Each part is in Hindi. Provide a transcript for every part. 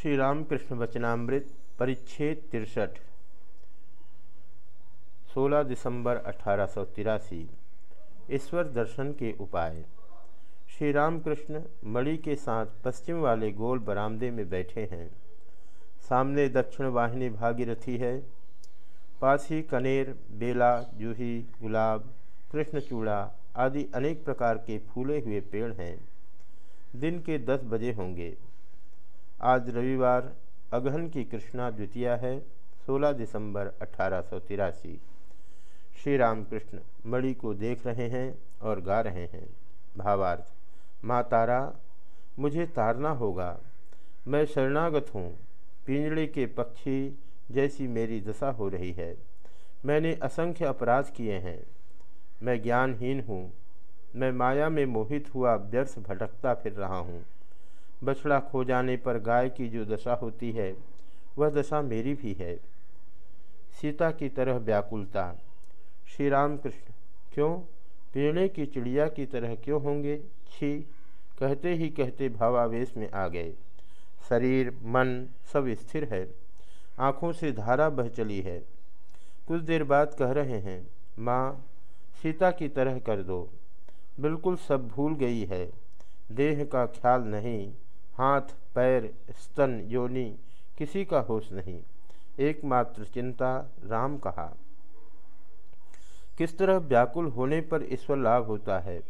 श्री रामकृष्ण वचनामृत, परिच्छेद तिरसठ 16 दिसंबर अठारह सौ तिरासी। ईश्वर दर्शन के उपाय। श्री रामकृष्ण मणि के साथ पश्चिम वाले गोल बरामदे में बैठे हैं। सामने दक्षिण वाहिनी भागीरथी है। पास ही कनेर, बेला, जूही, गुलाब, कृष्णचूड़ा आदि अनेक प्रकार के फूले हुए पेड़ हैं। दिन के दस बजे होंगे। आज रविवार, अगहन की कृष्णा द्वितीया है 16 दिसंबर अठारह श्री राम कृष्ण मणि को देख रहे हैं और गा रहे हैं। भावार्थ, माँ तारा, मुझे तारना होगा। मैं शरणागत हूँ। पिंजड़े के पक्षी जैसी मेरी दशा हो रही है। मैंने असंख्य अपराध किए हैं। मैं ज्ञानहीन हूँ। मैं माया में मोहित हुआ व्यर्थ भटकता फिर रहा हूँ। बछड़ा खो जाने पर गाय की जो दशा होती है, वह दशा मेरी भी है। सीता की तरह व्याकुलता। श्री राम कृष्ण क्यों? पीड़े की चिड़िया की तरह क्यों होंगे? छी, कहते ही कहते भावावेश में आ गए। शरीर, मन सब स्थिर है। आँखों से धारा बह चली है। कुछ देर बाद कह रहे हैं, माँ, सीता की तरह कर दो। बिल्कुल सब भूल गई है। देह का ख्याल नहीं। हाथ, पैर, स्तन, योनि, किसी का होश नहीं। एकमात्र चिंता राम कहा किस तरह व्याकुल होने पर ईश्वर लाभ होता है?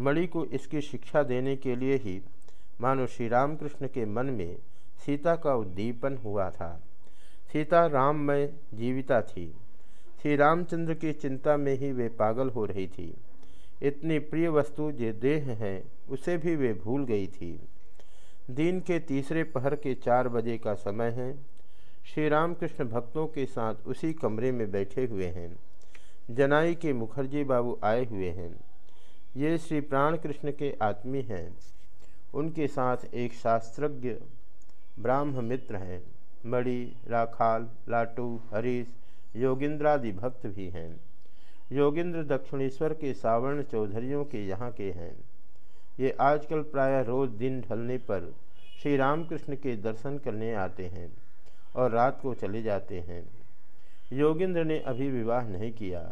मणि को इसकी शिक्षा देने के लिए ही मानो श्री रामकृष्ण के मन में सीता का उद्दीपन हुआ था। सीता राम में जीविता थी। श्री रामचंद्र की चिंता में ही वे पागल हो रही थी। इतनी प्रिय वस्तु जो देह है, उसे भी वे भूल गई थी। दिन के तीसरे पहर के चार बजे का समय है। श्री रामकृष्ण भक्तों के साथ उसी कमरे में बैठे हुए हैं। जनाई के मुखर्जी बाबू आए हुए हैं। ये श्री प्राण कृष्ण के आत्मी हैं। उनके साथ एक शास्त्रज्ञ ब्राह्म मित्र हैं। मणि, राखाल, लाटू, हरीश, योगिंद्रादि भक्त भी हैं। योगिंद्र दक्षिणेश्वर के सावर्ण चौधरियों के यहाँ के हैं। ये आजकल प्रायः रोज दिन ढलने पर श्री रामकृष्ण के दर्शन करने आते हैं और रात को चले जाते हैं। योगिंद्र ने अभी विवाह नहीं किया।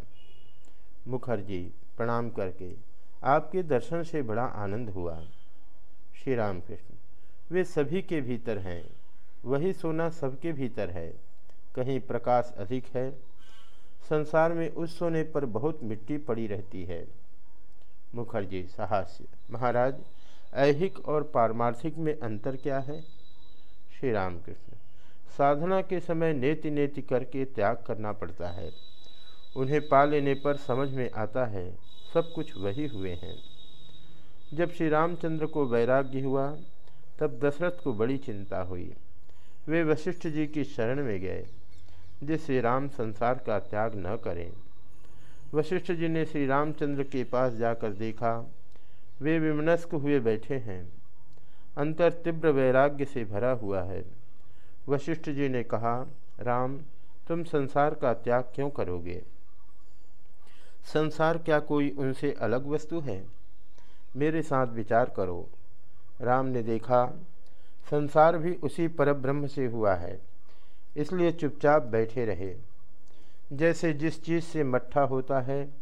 मुखर्जी प्रणाम करके आपके दर्शन से बड़ा आनंद हुआ। श्री राम कृष्ण वे सभी के भीतर हैं, वही सोना सबके भीतर है, कहीं प्रकाश अधिक है। संसार में उस सोने पर बहुत मिट्टी पड़ी रहती है। मुखर्जी, साहस्य। महाराज, ऐहिक और पारमार्थिक में अंतर क्या है? श्री राम कृष्ण साधना के समय नेति नेति करके त्याग करना पड़ता है। उन्हें पा लेने पर समझ में आता है, सब कुछ वही हुए हैं। जब श्री रामचंद्र को वैराग्य हुआ, तब दशरथ को बड़ी चिंता हुई। वे वशिष्ठ जी की शरण में गए जिस श्री राम संसार का त्याग न करें। वशिष्ठ जी ने श्री रामचंद्र के पास जाकर देखा, वे विमनस्क हुए बैठे हैं। अंतर तीव्र वैराग्य से भरा हुआ है। वशिष्ठ जी ने कहा, राम, तुम संसार का त्याग क्यों करोगे? संसार क्या कोई उनसे अलग वस्तु है? मेरे साथ विचार करो। राम ने देखा, संसार भी उसी परब्रह्म से हुआ है, इसलिए चुपचाप बैठे रहे। जैसे जिस चीज़ से मट्ठा होता है,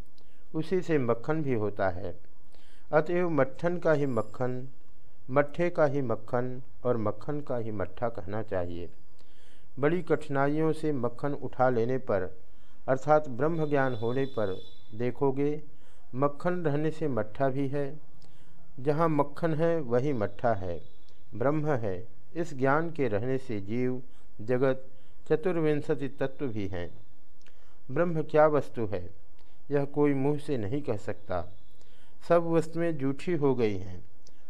उसी से मक्खन भी होता है। अतएव मट्ठन का ही मक्खन, मट्ठे का ही मक्खन और मक्खन का ही मट्ठा कहना चाहिए। बड़ी कठिनाइयों से मक्खन उठा लेने पर, अर्थात ब्रह्म ज्ञान होने पर देखोगे, मक्खन रहने से मट्ठा भी है। जहाँ मक्खन है, वही मट्ठा है, ब्रह्म है। इस ज्ञान के रहने से जीव, जगत, चतुर्विंशति तत्व भी हैं। ब्रह्म क्या वस्तु है? यह कोई मुँह से नहीं कह सकता। सब वस्तुएँ जूठी हो गई हैं,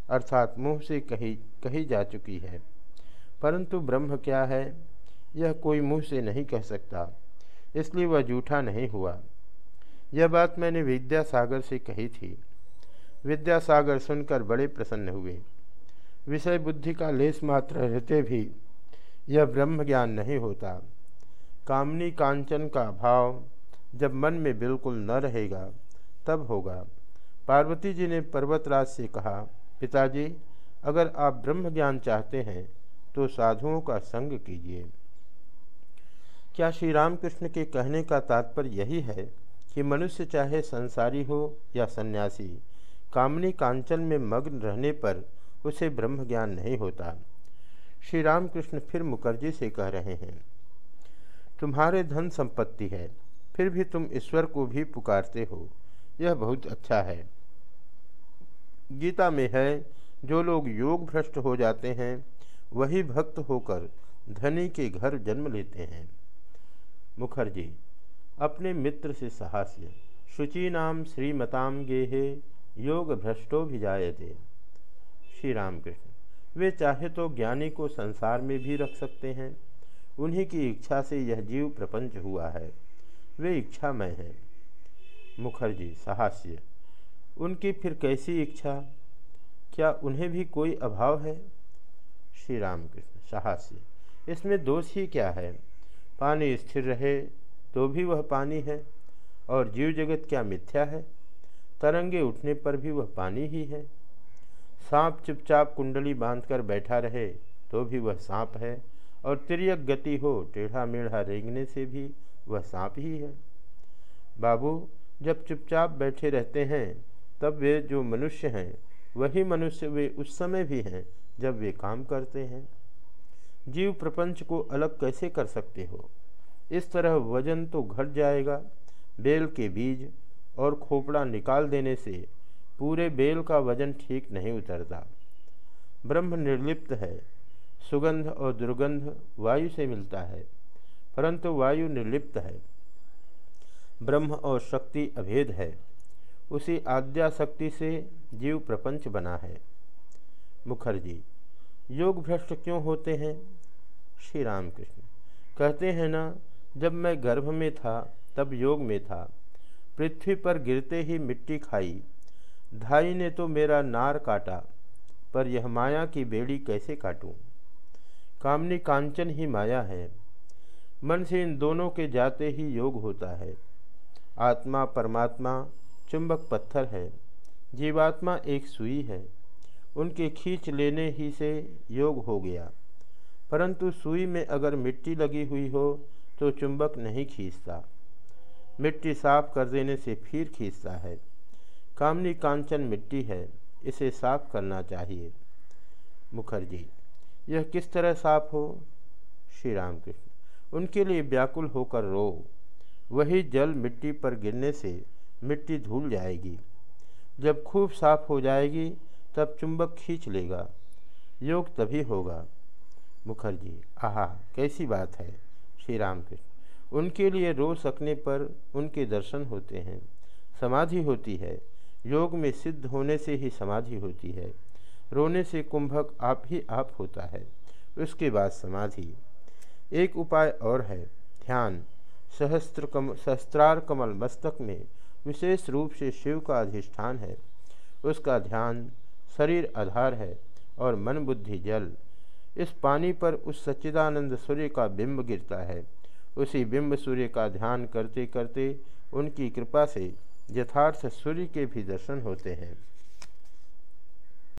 अर्थात मुँह से कही कही जा चुकी है। परंतु ब्रह्म क्या है? यह कोई मुँह से नहीं कह सकता, इसलिए वह जूठा नहीं हुआ। यह बात मैंने विद्यासागर से कही थी। विद्यासागर सुनकर बड़े प्रसन्न हुए। विषय बुद्धि का लेस मात्र रहते भी यह ब्रह्म ज्ञान नहीं होता। कामनी कांचन का भाव जब मन में बिल्कुल न रहेगा, तब होगा। पार्वती जी ने पर्वतराज से कहा, पिताजी, अगर आप ब्रह्म ज्ञान चाहते हैं तो साधुओं का संग कीजिए। क्या श्री रामकृष्ण के कहने का तात्पर्य यही है कि मनुष्य चाहे संसारी हो या सन्यासी, कामनी कांचन में मग्न रहने पर उसे ब्रह्म ज्ञान नहीं होता। श्री रामकृष्ण फिर मुखर्जी से कह रहे हैं तुम्हारे धन संपत्ति है, फिर भी तुम ईश्वर को भी पुकारते हो। यह बहुत अच्छा है। गीता में है, जो लोग योग भ्रष्ट हो जाते हैं, वही भक्त होकर धनी के घर जन्म लेते हैं। मुखर्जी, अपने मित्र से साहस्य शुचि नाम श्रीमताम गेहे, योग भ्रष्टो भी जायते। श्री रामकृष्ण वे चाहे तो ज्ञानी को संसार में भी रख सकते हैं। उन्हीं की इच्छा से यह जीव प्रपंच हुआ है। वे इच्छा इच्छामय हैं। मुखर्जी, साहस्य। उनकी फिर कैसी इच्छा? क्या उन्हें भी कोई अभाव है? श्री रामकृष्ण साहस्य। इसमें दोष ही क्या है? पानी स्थिर रहे तो भी वह पानी है, और जीव जगत क्या मिथ्या है? तरंगे उठने पर भी वह पानी ही है। सांप चुपचाप कुंडली बांधकर बैठा रहे तो भी वह सांप है। और तिरक गति हो, टेढ़ा मेढ़ा रेंगने से भी वह सांप ही है। बाबू, जब चुपचाप बैठे रहते हैं, तब वे जो मनुष्य हैं, वही मनुष्य वे उस समय भी हैं, जब वे काम करते हैं। जीव प्रपंच को अलग कैसे कर सकते हो? इस तरह वज़न तो घट जाएगा, बेल के बीज और खोपड़ा निकाल देने से पूरे बेल का वज़न ठीक नहीं उतरता। ब्रह्म निर्लिप्त है सुगंध और दुर्गंध वायु से मिलता है, परंतु वायु निर्लिप्त है। ब्रह्म और शक्ति अभेद है। उसी आद्या शक्ति से जीव प्रपंच बना है। मुखर्जी, योग भ्रष्ट क्यों होते हैं? श्री राम कृष्ण कहते हैं ना, जब मैं गर्भ में था, तब योग में था। पृथ्वी पर गिरते ही मिट्टी खाई। धाई ने तो मेरा नार काटा, पर यह माया की बेड़ी कैसे काटूं? कामनी कांचन ही माया है। मन से इन दोनों के जाते ही योग होता है। आत्मा परमात्मा चुंबक पत्थर है। जीवात्मा एक सुई है। उनके खींच लेने ही से योग हो गया। परंतु सुई में अगर मिट्टी लगी हुई हो तो चुंबक नहीं खींचता। मिट्टी साफ़ कर देने से फिर खींचता है। कामनी कांचन मिट्टी है। इसे साफ़ करना चाहिए। मुखर्जी यह किस तरह साफ़ हो? श्री राम कृष्ण उनके लिए व्याकुल होकर रो। वही जल मिट्टी पर गिरने से मिट्टी धूल जाएगी। जब खूब साफ़ हो जाएगी, तब चुंबक खींच लेगा। योग तभी होगा। मुखर्जी, आहा, कैसी बात है। श्री राम कृष्ण उनके लिए रो सकने पर उनके दर्शन होते हैं। समाधि होती है। योग में सिद्ध होने से ही समाधि होती है। रोने से कुंभक आप ही आप होता है। उसके बाद समाधि। एक उपाय और है। ध्यान। सहस्त्र कम, सहस्त्रार कमल मस्तक में विशेष रूप से शिव का अधिष्ठान है। उसका ध्यान शरीर आधार है और मन बुद्धि जल। इस पानी पर उस सच्चिदानंद सूर्य का बिंब गिरता है। उसी बिंब सूर्य का ध्यान करते करते उनकी कृपा से यथार्थ सूर्य के भी दर्शन होते हैं।